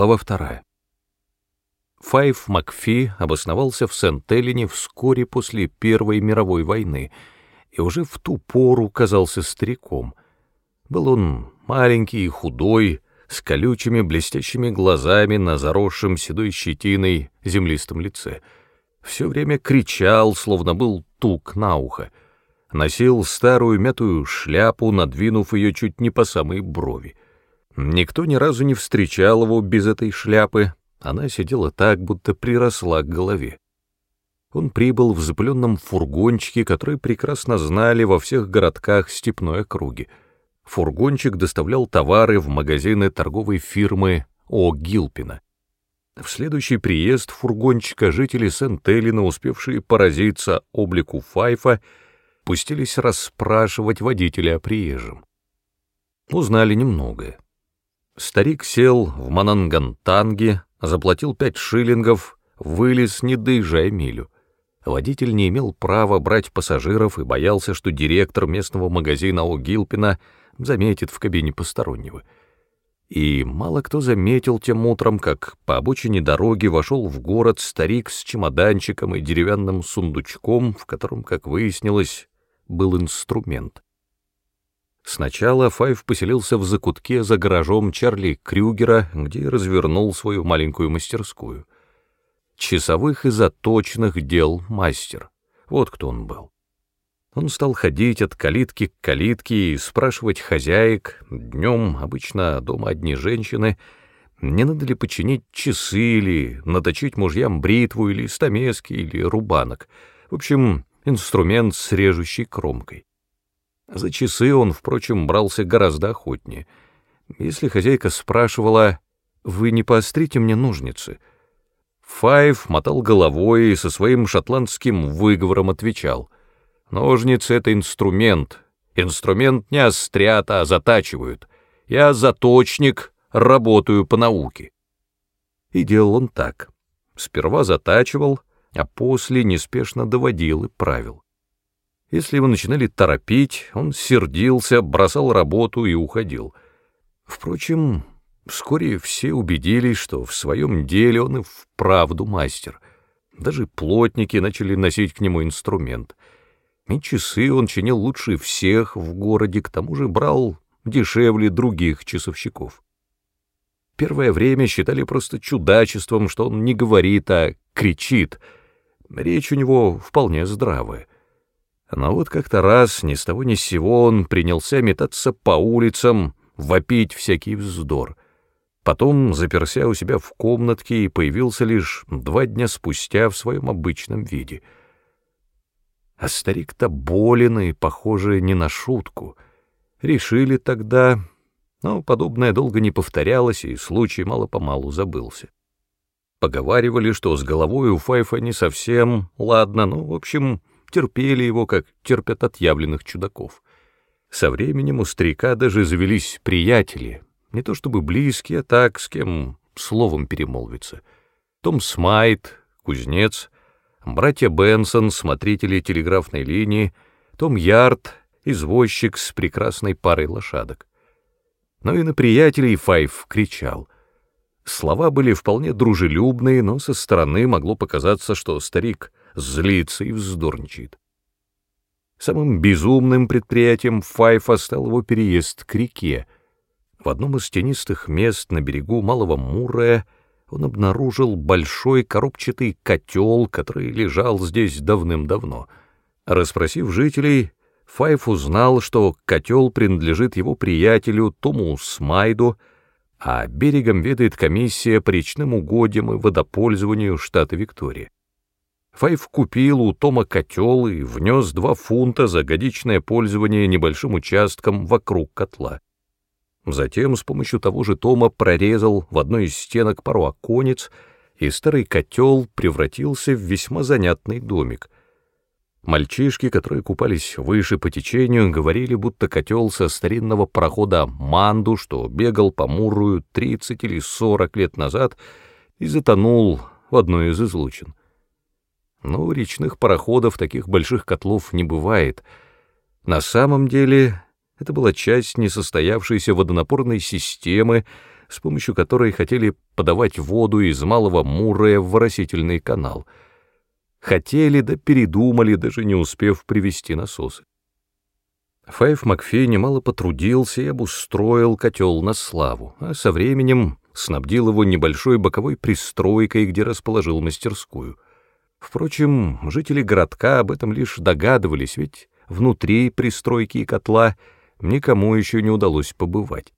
Глава вторая. Файв Макфи обосновался в Сент-Эллине вскоре после Первой мировой войны и уже в ту пору казался стариком. Был он маленький и худой, с колючими блестящими глазами на заросшем седой щетиной землистом лице. Все время кричал, словно был тук на ухо. Носил старую мятую шляпу, надвинув ее чуть не по самой брови. Никто ни разу не встречал его без этой шляпы, она сидела так, будто приросла к голове. Он прибыл в запыленном фургончике, который прекрасно знали во всех городках степной округи. Фургончик доставлял товары в магазины торговой фирмы О. Гилпина. В следующий приезд фургончика жители Сент-Эллина, успевшие поразиться облику Файфа, пустились расспрашивать водителя о приезжем. Узнали немногое. Старик сел в Манангантанге, заплатил пять шиллингов, вылез, не доезжая милю. Водитель не имел права брать пассажиров и боялся, что директор местного магазина у Гилпина заметит в кабине постороннего. И мало кто заметил тем утром, как по обочине дороги вошел в город старик с чемоданчиком и деревянным сундучком, в котором, как выяснилось, был инструмент. Сначала Файв поселился в закутке за гаражом Чарли Крюгера, где развернул свою маленькую мастерскую. Часовых и заточных дел мастер. Вот кто он был. Он стал ходить от калитки к калитке и спрашивать хозяек, днем обычно дома одни женщины, не надо ли починить часы или наточить мужьям бритву или стамески или рубанок. В общем, инструмент с режущей кромкой. За часы он, впрочем, брался гораздо охотнее. Если хозяйка спрашивала, «Вы не поострите мне ножницы?» Файв мотал головой и со своим шотландским выговором отвечал, «Ножницы — это инструмент. Инструмент не острят, а затачивают. Я заточник, работаю по науке». И делал он так. Сперва затачивал, а после неспешно доводил и правил. Если его начинали торопить, он сердился, бросал работу и уходил. Впрочем, вскоре все убедились, что в своем деле он и вправду мастер. Даже плотники начали носить к нему инструмент. И часы он чинил лучше всех в городе, к тому же брал дешевле других часовщиков. Первое время считали просто чудачеством, что он не говорит, а кричит. Речь у него вполне здравая. Но вот как-то раз ни с того ни с сего он принялся метаться по улицам, вопить всякий вздор. Потом заперся у себя в комнатке и появился лишь два дня спустя в своем обычном виде. А старик-то болен и, похоже, не на шутку. Решили тогда, но подобное долго не повторялось, и случай мало-помалу забылся. Поговаривали, что с головой у Файфа не совсем ладно, ну, в общем, терпели его, как терпят отъявленных чудаков. Со временем у старика даже завелись приятели, не то чтобы близкие, а так, с кем словом перемолвиться. Том Смайт, кузнец, братья Бенсон, смотрители телеграфной линии, Том Ярд, извозчик с прекрасной парой лошадок. Но и на приятелей Файв кричал. Слова были вполне дружелюбные, но со стороны могло показаться, что старик злится и вздорничает. Самым безумным предприятием Файфа стал его переезд к реке. В одном из тенистых мест на берегу Малого Мурая он обнаружил большой коробчатый котел, который лежал здесь давным-давно. Расспросив жителей, Файф узнал, что котел принадлежит его приятелю Тому Смайду, а берегом ведает комиссия по речным угодьям и водопользованию штата Виктория. Файв купил у Тома котел и внес два фунта за годичное пользование небольшим участком вокруг котла. Затем с помощью того же Тома прорезал в одной из стенок пару оконец, и старый котел превратился в весьма занятный домик. Мальчишки, которые купались выше по течению, говорили, будто котел со старинного парохода «Манду», что бегал по Мурую 30 или 40 лет назад и затонул в одной из излучин. Но у речных пароходов таких больших котлов не бывает. На самом деле это была часть несостоявшейся водонапорной системы, с помощью которой хотели подавать воду из Малого Муррея в воросительный канал. Хотели, да передумали, даже не успев привести насосы. Файв Макфей немало потрудился и обустроил котел на славу, а со временем снабдил его небольшой боковой пристройкой, где расположил мастерскую. Впрочем, жители городка об этом лишь догадывались, ведь внутри пристройки и котла никому еще не удалось побывать.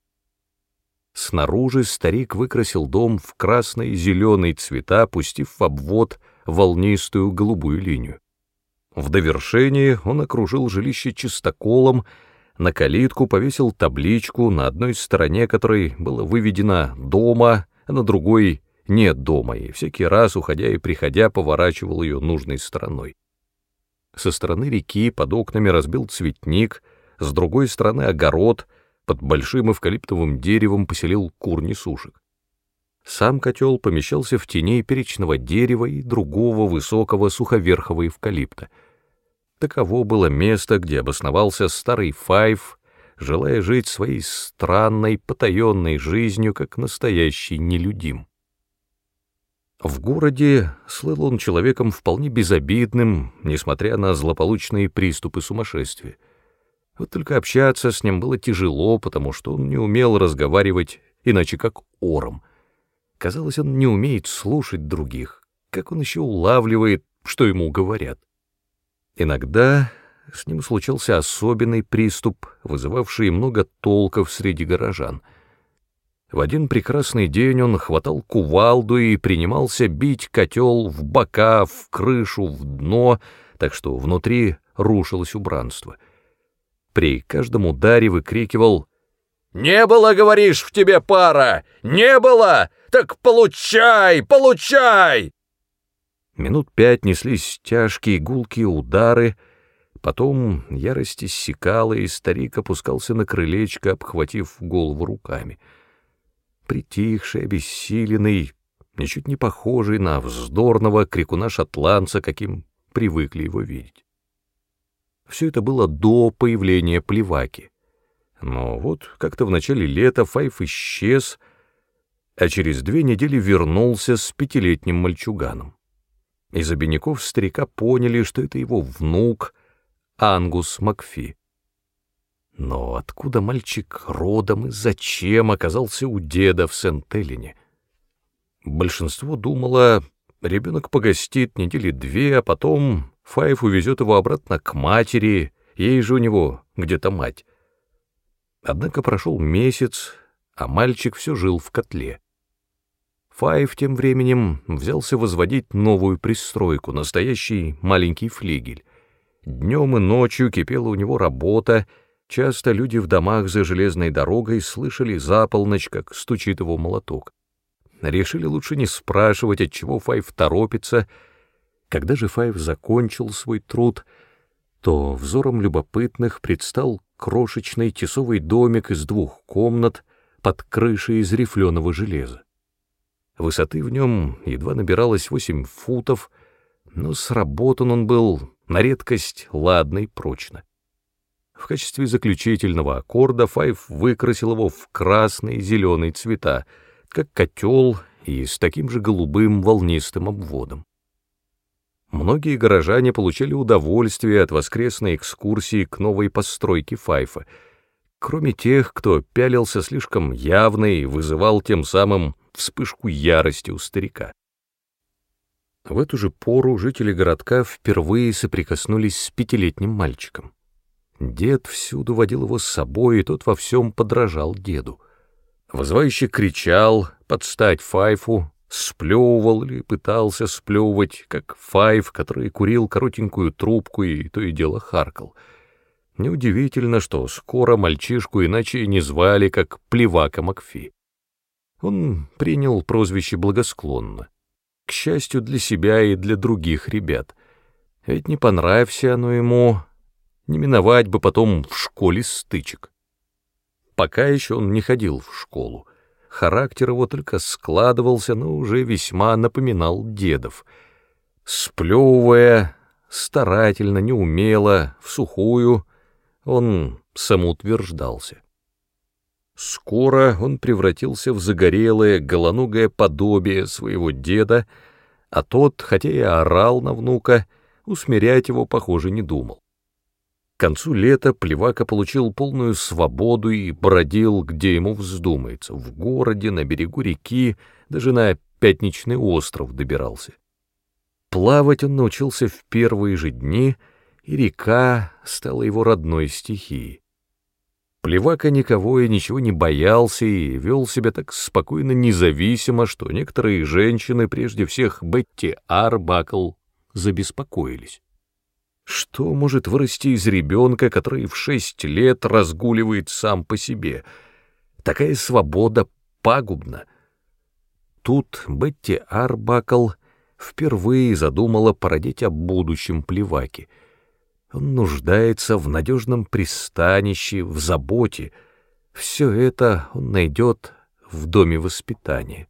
Снаружи старик выкрасил дом в красный и зеленый цвета, пустив в обвод волнистую голубую линию. В довершение он окружил жилище чистоколом, на калитку повесил табличку, на одной стороне которой было выведено «дома», а на другой «нет дома», и всякий раз, уходя и приходя, поворачивал ее нужной стороной. Со стороны реки под окнами разбил цветник, с другой стороны огород, под большим эвкалиптовым деревом поселил кур-несушек. Сам котел помещался в тени перечного дерева и другого высокого суховерхого эвкалипта. Таково было место, где обосновался старый Файв, желая жить своей странной, потаенной жизнью, как настоящий нелюдим. В городе слыл он человеком вполне безобидным, несмотря на злополучные приступы сумасшествия. Вот только общаться с ним было тяжело, потому что он не умел разговаривать иначе как ором — Казалось, он не умеет слушать других, как он еще улавливает, что ему говорят. Иногда с ним случался особенный приступ, вызывавший много толков среди горожан. В один прекрасный день он хватал кувалду и принимался бить котел в бока, в крышу, в дно, так что внутри рушилось убранство. При каждом ударе выкрикивал «Не было, говоришь, в тебе пара! Не было! Так получай, получай!» Минут пять неслись тяжкие гулкие удары, потом ярость иссякала, и старик опускался на крылечко, обхватив голову руками. Притихший, обессиленный, ничуть не похожий на вздорного крикуна-шотландца, каким привыкли его видеть. Все это было до появления плеваки. Но вот как-то в начале лета Файф исчез — а через две недели вернулся с пятилетним мальчуганом. Из обиняков старика поняли, что это его внук Ангус Макфи. Но откуда мальчик родом и зачем оказался у деда в Сент-Элине? Большинство думало, ребенок погостит недели две, а потом Файф увезет его обратно к матери, ей же у него где-то мать. Однако прошел месяц, а мальчик все жил в котле. Файв тем временем взялся возводить новую пристройку, настоящий маленький флигель. Днем и ночью кипела у него работа, часто люди в домах за железной дорогой слышали за полночь, как стучит его молоток. Решили лучше не спрашивать, от чего Файв торопится. Когда же Файв закончил свой труд, то взором любопытных предстал крошечный тесовый домик из двух комнат под крышей из рифленого железа. Высоты в нем едва набиралось восемь футов, но сработан он был на редкость ладно и прочно. В качестве заключительного аккорда Файв выкрасил его в красный и зеленый цвета, как котел и с таким же голубым волнистым обводом. Многие горожане получили удовольствие от воскресной экскурсии к новой постройке Файфа, кроме тех, кто пялился слишком явно и вызывал тем самым вспышку ярости у старика. В эту же пору жители городка впервые соприкоснулись с пятилетним мальчиком. Дед всюду водил его с собой, и тот во всем подражал деду. Вызывающе кричал, подстать Файфу, сплевывал или пытался сплевывать, как Файф, который курил коротенькую трубку и то и дело харкал. Неудивительно, что скоро мальчишку иначе не звали, как Плевака Макфи. Он принял прозвище благосклонно. К счастью для себя и для других ребят. Ведь не понравься оно ему, не миновать бы потом в школе стычек. Пока еще он не ходил в школу. Характер его только складывался, но уже весьма напоминал дедов. Сплевывая, старательно, неумело, в сухую, он самоутверждался. Скоро он превратился в загорелое, голоногое подобие своего деда, а тот, хотя и орал на внука, усмирять его, похоже, не думал. Концу лета Плевака получил полную свободу и бродил, где ему вздумается, в городе, на берегу реки, даже на Пятничный остров добирался. Плавать он научился в первые же дни, и река стала его родной стихией. Плевака никого и ничего не боялся и вел себя так спокойно независимо, что некоторые женщины, прежде всех Бетти Арбакл, забеспокоились. Что может вырасти из ребенка, который в шесть лет разгуливает сам по себе? Такая свобода пагубна. Тут Бетти Арбакл впервые задумала породить о будущем плеваке — он нуждается в надежном пристанище, в заботе. Все это он найдет в доме воспитания.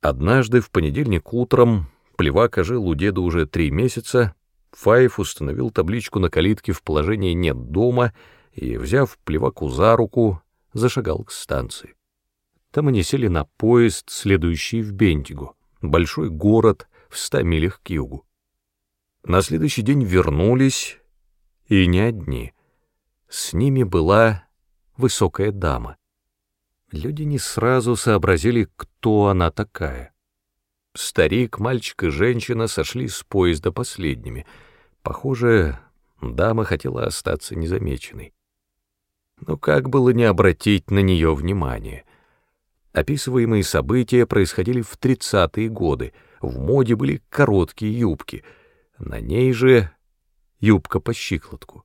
Однажды в понедельник утром Плевака жил у деда уже три месяца, Файф установил табличку на калитке в положении «нет дома» и, взяв Плеваку за руку, зашагал к станции. Там они сели на поезд, следующий в Бентигу, большой город в ста милях к югу. На следующий день вернулись, и не одни. С ними была высокая дама. Люди не сразу сообразили, кто она такая. Старик, мальчик и женщина сошли с поезда последними. Похоже, дама хотела остаться незамеченной. Но как было не обратить на нее внимание? Описываемые события происходили в тридцатые годы. В моде были короткие юбки — на ней же юбка по щиколотку.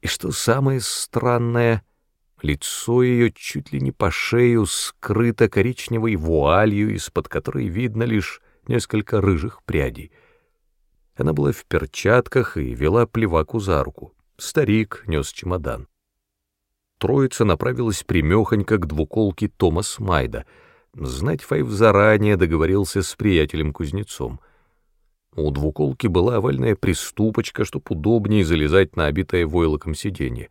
И что самое странное, лицо ее чуть ли не по шею скрыто коричневой вуалью, из-под которой видно лишь несколько рыжих прядей. Она была в перчатках и вела плеваку за руку. Старик нес чемодан. Троица направилась примехонько к двуколке Томас Майда. Знать Файв заранее договорился с приятелем-кузнецом — у двуколки была овальная приступочка, чтоб удобнее залезать на обитое войлоком сиденье.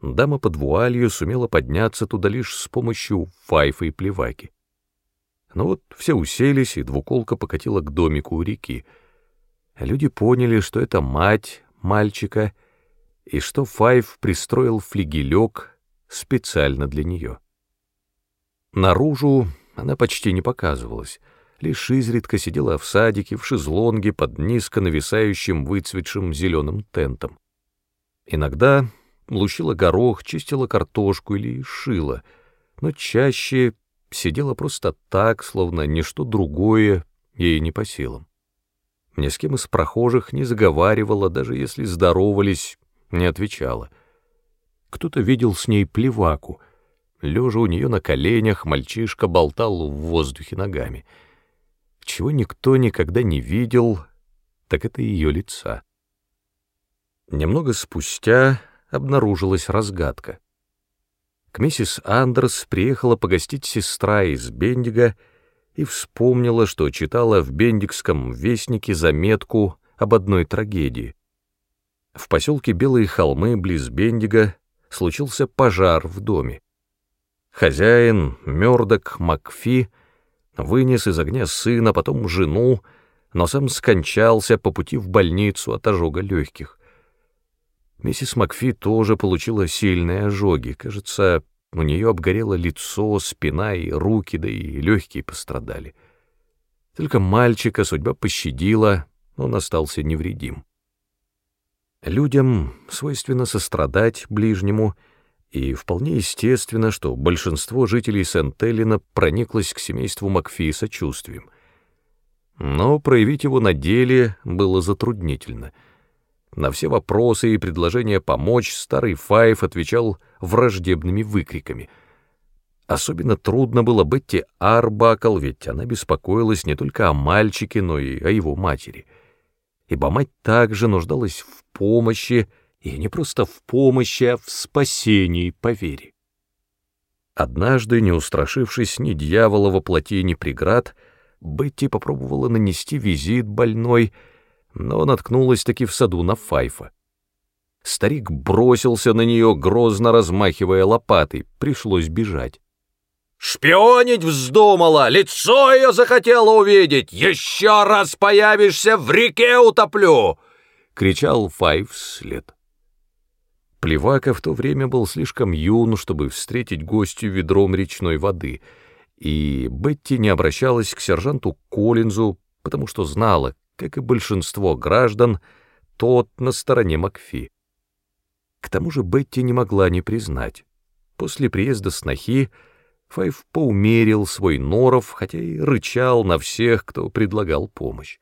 Дама под вуалью сумела подняться туда лишь с помощью файфа и плеваки. Но ну вот все уселись, и двуколка покатила к домику у реки. Люди поняли, что это мать мальчика, и что Файф пристроил флигелек специально для нее. Наружу она почти не показывалась — лишь изредка сидела в садике, в шезлонге под низко нависающим выцветшим зеленым тентом. Иногда лущила горох, чистила картошку или шила, но чаще сидела просто так, словно ничто другое ей не по силам. Ни с кем из прохожих не заговаривала, даже если здоровались, не отвечала. Кто-то видел с ней плеваку. Лежа у нее на коленях, мальчишка болтал в воздухе ногами — чего никто никогда не видел, так это ее лица. Немного спустя обнаружилась разгадка. К миссис Андерс приехала погостить сестра из Бендига и вспомнила, что читала в Бендикском вестнике заметку об одной трагедии. В поселке Белые холмы близ Бендига случился пожар в доме. Хозяин, Мёрдок Макфи, вынес из огня сына, потом жену, но сам скончался по пути в больницу от ожога легких. Миссис Макфи тоже получила сильные ожоги. Кажется, у нее обгорело лицо, спина и руки, да и легкие пострадали. Только мальчика судьба пощадила, он остался невредим. Людям свойственно сострадать ближнему — и вполне естественно, что большинство жителей Сент-Эллина прониклось к семейству Макфи сочувствием. Но проявить его на деле было затруднительно. На все вопросы и предложения помочь старый Файф отвечал враждебными выкриками. Особенно трудно было Бетти Арбакл, ведь она беспокоилась не только о мальчике, но и о его матери. Ибо мать также нуждалась в помощи, и не просто в помощи, а в спасении по вере. Однажды, не устрашившись ни дьявола во плоти, ни преград, Бетти попробовала нанести визит больной, но наткнулась таки в саду на Файфа. Старик бросился на нее, грозно размахивая лопатой. Пришлось бежать. «Шпионить вздумала! Лицо ее захотела увидеть! Еще раз появишься, в реке утоплю!» — кричал Файв вслед. Плевака в то время был слишком юн, чтобы встретить гостю ведром речной воды, и Бетти не обращалась к сержанту Коллинзу, потому что знала, как и большинство граждан, тот на стороне Макфи. К тому же Бетти не могла не признать. После приезда снохи Файв поумерил свой норов, хотя и рычал на всех, кто предлагал помощь.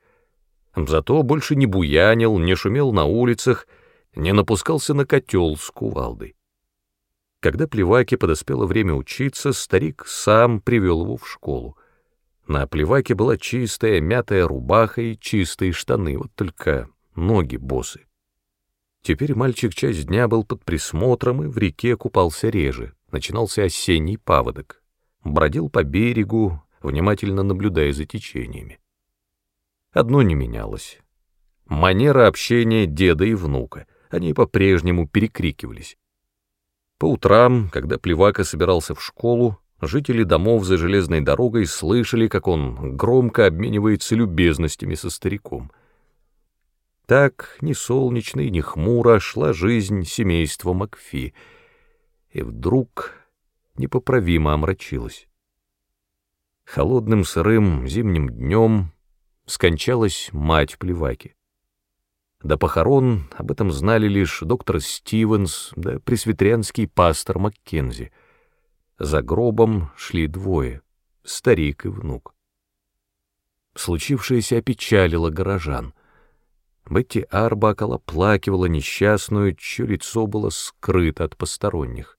Зато больше не буянил, не шумел на улицах, не напускался на котел с кувалдой. Когда Плеваке подоспело время учиться, старик сам привел его в школу. На Плеваке была чистая мятая рубаха и чистые штаны, вот только ноги босы. Теперь мальчик часть дня был под присмотром и в реке купался реже, начинался осенний паводок. Бродил по берегу, внимательно наблюдая за течениями. Одно не менялось. Манера общения деда и внука, они по-прежнему перекрикивались. По утрам, когда Плевака собирался в школу, жители домов за железной дорогой слышали, как он громко обменивается любезностями со стариком — так, ни солнечно и ни хмуро шла жизнь семейства Макфи, и вдруг непоправимо омрачилась. Холодным сырым зимним днем скончалась мать Плеваки. До похорон об этом знали лишь доктор Стивенс да пресвитерианский пастор Маккензи. За гробом шли двое — старик и внук. Случившееся опечалило горожан. Бетти Арбакл оплакивала несчастную, чье лицо было скрыто от посторонних.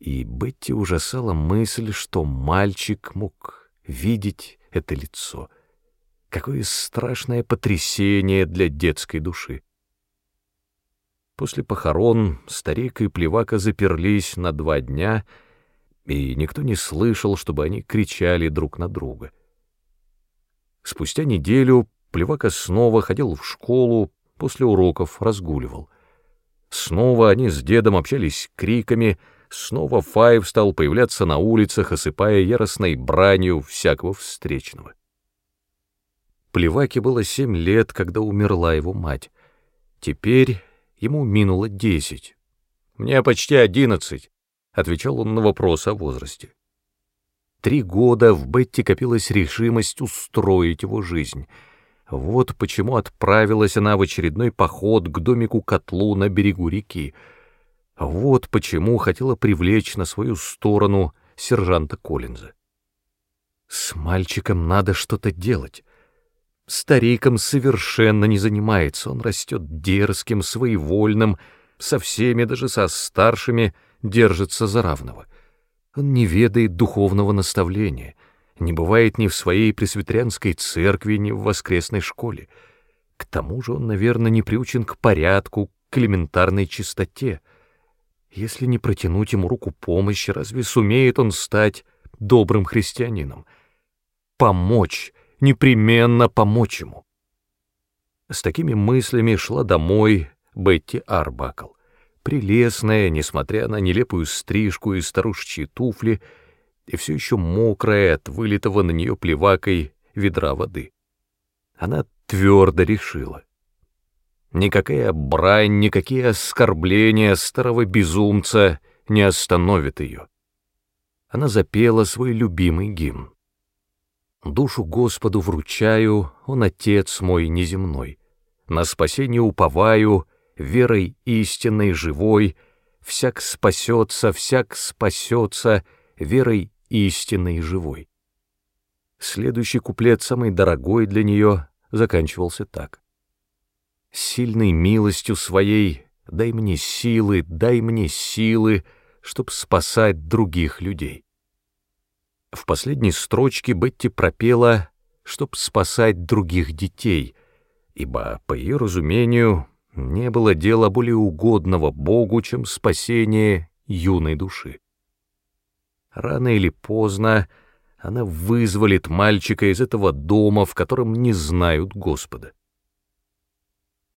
И Бетти ужасала мысль, что мальчик мог видеть это лицо. Какое страшное потрясение для детской души. После похорон старик и плевака заперлись на два дня, и никто не слышал, чтобы они кричали друг на друга. Спустя неделю Плевака снова ходил в школу, после уроков разгуливал. Снова они с дедом общались криками, снова Файв стал появляться на улицах, осыпая яростной бранью всякого встречного. Плеваке было семь лет, когда умерла его мать. Теперь ему минуло десять. «Мне почти одиннадцать», — отвечал он на вопрос о возрасте. Три года в Бетти копилась решимость устроить его жизнь — вот почему отправилась она в очередной поход к домику-котлу на берегу реки. Вот почему хотела привлечь на свою сторону сержанта Коллинза. С мальчиком надо что-то делать. Стариком совершенно не занимается, он растет дерзким, своевольным, со всеми, даже со старшими, держится за равного. Он не ведает духовного наставления — не бывает ни в своей пресвитерианской церкви, ни в воскресной школе. К тому же он, наверное, не приучен к порядку, к элементарной чистоте. Если не протянуть ему руку помощи, разве сумеет он стать добрым христианином? Помочь, непременно помочь ему. С такими мыслями шла домой Бетти Арбакл. Прелестная, несмотря на нелепую стрижку и старушечьи туфли, и все еще мокрая от вылитого на нее плевакой ведра воды. Она твердо решила. Никакая брань, никакие оскорбления старого безумца не остановят ее. Она запела свой любимый гимн. «Душу Господу вручаю, Он Отец мой неземной. На спасение уповаю, верой истинной живой, всяк спасется, всяк спасется, верой истинной живой. Следующий куплет, самый дорогой для нее, заканчивался так. «Сильной милостью своей дай мне силы, дай мне силы, чтоб спасать других людей». В последней строчке Бетти пропела «чтоб спасать других детей», ибо, по ее разумению, не было дела более угодного Богу, чем спасение юной души. Рано или поздно она вызволит мальчика из этого дома, в котором не знают Господа.